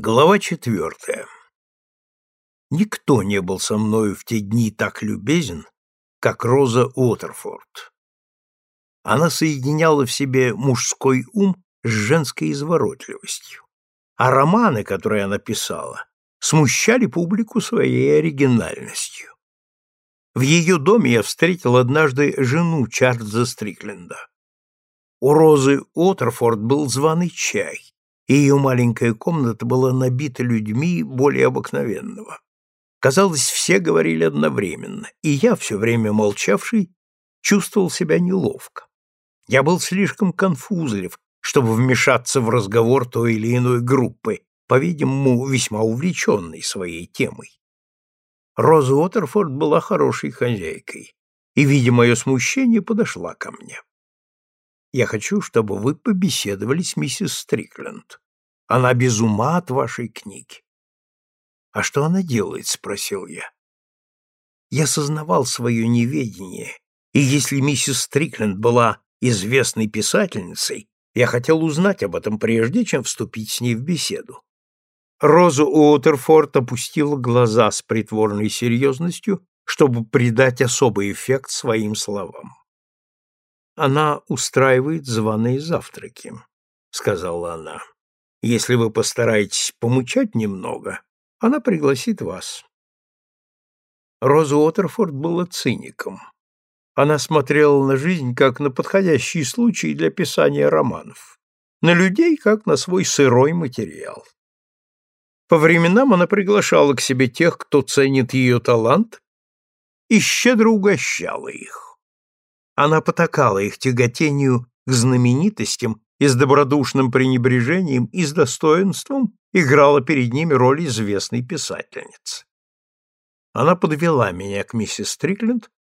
Глава четвертая. Никто не был со мною в те дни так любезен, как Роза Уотерфорд. Она соединяла в себе мужской ум с женской изворотливостью, а романы, которые она писала, смущали публику своей оригинальностью. В ее доме я встретил однажды жену Чарльза Стрикленда. У Розы Уотерфорд был званый чай, и ее маленькая комната была набита людьми более обыкновенного. Казалось, все говорили одновременно, и я, все время молчавший, чувствовал себя неловко. Я был слишком конфузлив, чтобы вмешаться в разговор той или иной группы, по-видимому, весьма увлеченной своей темой. Роза Уотерфорд была хорошей хозяйкой, и, видя мое смущение, подошла ко мне. Я хочу, чтобы вы побеседовали с миссис Стрикленд. Она без ума от вашей книги. А что она делает? спросил я. Я сознавал свое неведение, и если миссис Стрикленд была известной писательницей, я хотел узнать об этом прежде, чем вступить с ней в беседу. Роза Уотерфорд опустила глаза с притворной серьезностью, чтобы придать особый эффект своим словам. Она устраивает званые завтраки, сказала она. Если вы постараетесь помучать немного, она пригласит вас. Роза Уотерфорд была циником. Она смотрела на жизнь как на подходящий случай для писания романов, на людей как на свой сырой материал. По временам она приглашала к себе тех, кто ценит ее талант, и щедро угощала их. Она потакала их тяготению к знаменитостям и с добродушным пренебрежением и с достоинством играла перед ними роль известной писательницы. Она подвела меня к миссис Стрикленд,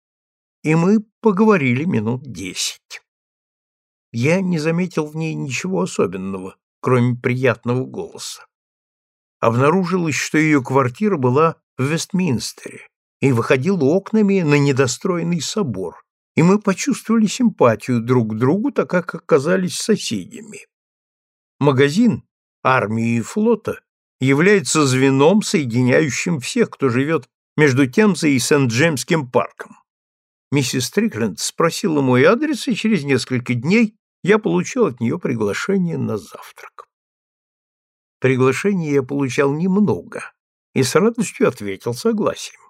и мы поговорили минут десять. Я не заметил в ней ничего особенного, кроме приятного голоса. Обнаружилось, что ее квартира была в Вестминстере и выходила окнами на недостроенный собор, и мы почувствовали симпатию друг к другу, так как оказались соседями. Магазин армии и флота является звеном, соединяющим всех, кто живет между Темзой и Сент-Джеймским парком. Миссис Стрикленд спросила мой адрес, и через несколько дней я получил от нее приглашение на завтрак. Приглашение я получал немного и с радостью ответил согласием.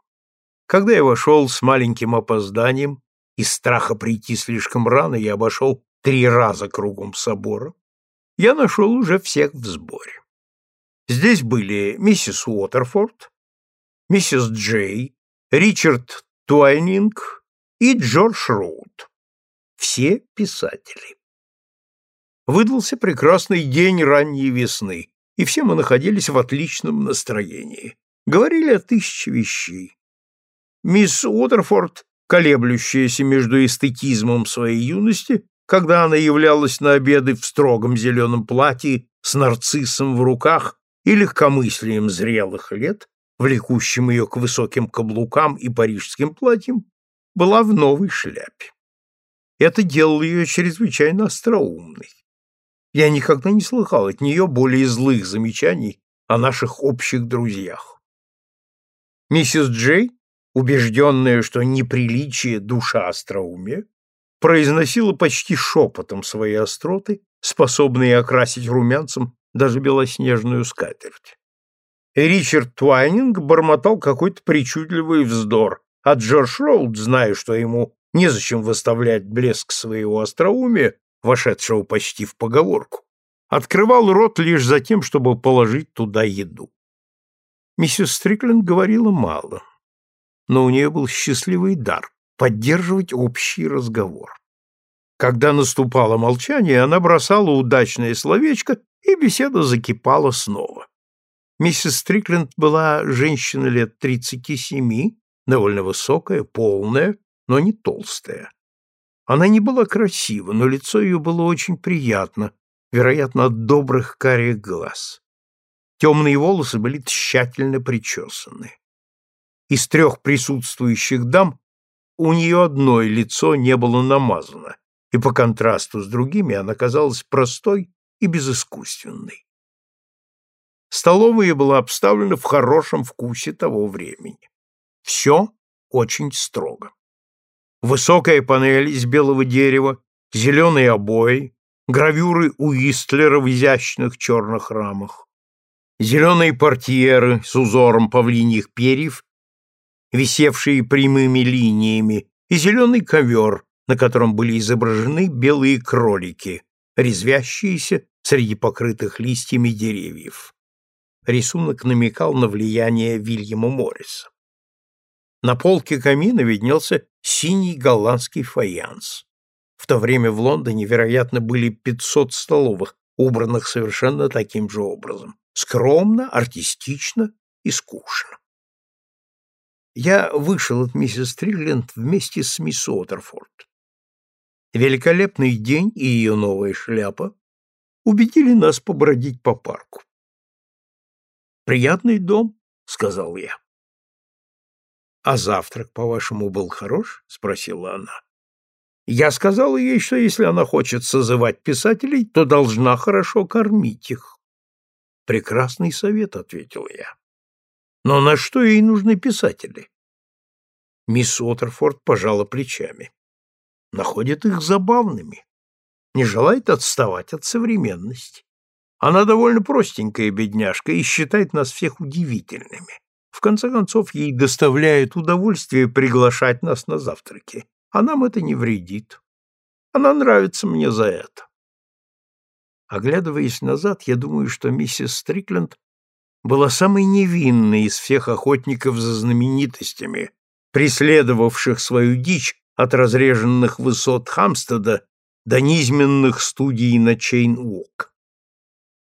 Когда я вошел с маленьким опозданием, из страха прийти слишком рано я обошел три раза кругом собора. Я нашел уже всех в сборе. Здесь были миссис Уотерфорд, миссис Джей, Ричард Туайнинг и Джордж Роуд. Все писатели. Выдался прекрасный день ранней весны, и все мы находились в отличном настроении. Говорили о тысяче вещей. Мисс Уотерфорд колеблющаяся между эстетизмом своей юности, когда она являлась на обеды в строгом зеленом платье с нарциссом в руках и легкомыслием зрелых лет, влекущим ее к высоким каблукам и парижским платьям, была в новой шляпе. Это делало ее чрезвычайно остроумной. Я никогда не слыхал от нее более злых замечаний о наших общих друзьях. Миссис Джей убежденная, что неприличие душа остроумия, произносила почти шепотом свои остроты, способные окрасить румянцем даже белоснежную скатерть. И Ричард Твайнинг бормотал какой-то причудливый вздор, а Джордж Роуд, зная, что ему незачем выставлять блеск своего остроумия, вошедшего почти в поговорку, открывал рот лишь за тем, чтобы положить туда еду. Миссис Стрикленд говорила мало но у нее был счастливый дар — поддерживать общий разговор. Когда наступало молчание, она бросала удачное словечко, и беседа закипала снова. Миссис Стрикленд была женщина лет тридцати семи, довольно высокая, полная, но не толстая. Она не была красива, но лицо ее было очень приятно, вероятно, от добрых карих глаз. Темные волосы были тщательно причесаны. Из трех присутствующих дам у нее одной лицо не было намазано, и по контрасту с другими она казалась простой и безыскусственной. Столовая была обставлена в хорошем вкусе того времени. Все очень строго. Высокая панель из белого дерева, зеленые обои, гравюры Уистлера в изящных черных рамах, зеленые портьеры с узором павлиньих перьев, висевшие прямыми линиями, и зеленый ковер, на котором были изображены белые кролики, резвящиеся среди покрытых листьями деревьев. Рисунок намекал на влияние Вильяма Морриса. На полке камина виднелся синий голландский фаянс. В то время в Лондоне, вероятно, были 500 столовых, убранных совершенно таким же образом. Скромно, артистично и скучно. Я вышел от миссис Тригленд вместе с мисс Уотерфорд. Великолепный день и ее новая шляпа убедили нас побродить по парку. «Приятный дом», — сказал я. «А завтрак, по-вашему, был хорош?» — спросила она. Я сказал ей, что если она хочет созывать писателей, то должна хорошо кормить их. «Прекрасный совет», — ответил я. «Но на что ей нужны писатели?» Мисс Уотерфорд пожала плечами. Находит их забавными. Не желает отставать от современности. Она довольно простенькая бедняжка и считает нас всех удивительными. В конце концов, ей доставляет удовольствие приглашать нас на завтраки, а нам это не вредит. Она нравится мне за это. Оглядываясь назад, я думаю, что миссис Стрикленд была самой невинной из всех охотников за знаменитостями, преследовавших свою дичь от разреженных высот Хамстеда до низменных студий на Чейн-Уок.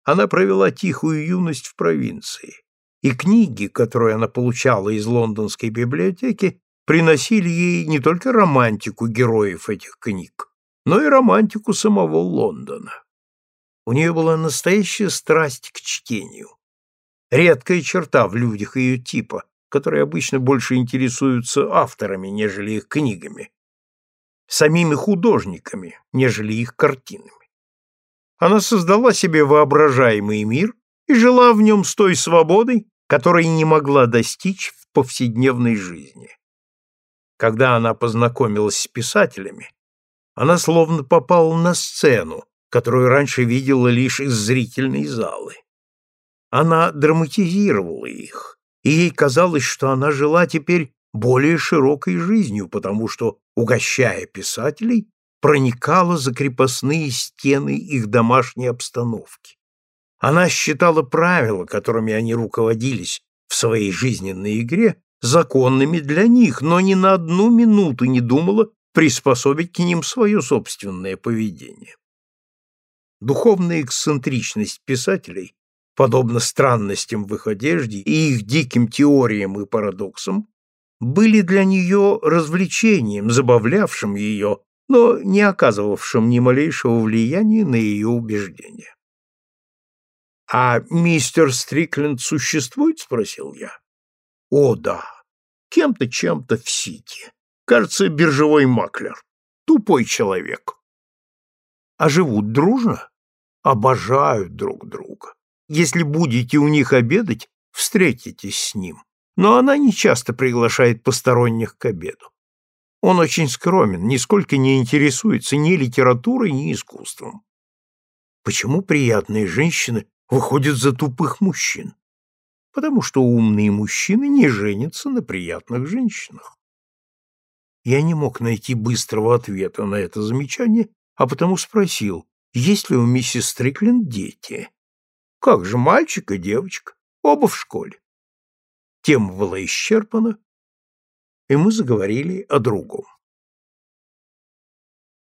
Она провела тихую юность в провинции, и книги, которые она получала из лондонской библиотеки, приносили ей не только романтику героев этих книг, но и романтику самого Лондона. У нее была настоящая страсть к чтению. Редкая черта в людях ее типа, которые обычно больше интересуются авторами, нежели их книгами, самими художниками, нежели их картинами. Она создала себе воображаемый мир и жила в нем с той свободой, которой не могла достичь в повседневной жизни. Когда она познакомилась с писателями, она словно попала на сцену, которую раньше видела лишь из зрительной залы. Она драматизировала их, и ей казалось, что она жила теперь более широкой жизнью, потому что, угощая писателей, проникала за крепостные стены их домашней обстановки. Она считала правила, которыми они руководились в своей жизненной игре, законными для них, но ни на одну минуту не думала приспособить к ним свое собственное поведение. Духовная эксцентричность писателей, подобно странностям в их одежде и их диким теориям и парадоксам, были для нее развлечением, забавлявшим ее но не оказывавшим ни малейшего влияния на ее убеждения. «А мистер Стрикленд существует?» — спросил я. «О, да. Кем-то чем-то в Сити. Кажется, биржевой маклер. Тупой человек. А живут дружно? Обожают друг друга. Если будете у них обедать, встретитесь с ним. Но она не часто приглашает посторонних к обеду. Он очень скромен, нисколько не интересуется ни литературой, ни искусством. Почему приятные женщины выходят за тупых мужчин? Потому что умные мужчины не женятся на приятных женщинах. Я не мог найти быстрого ответа на это замечание, а потому спросил, есть ли у миссис Стрикленд дети. Как же мальчик и девочка, оба в школе. Тема была исчерпана, и мы заговорили о другом.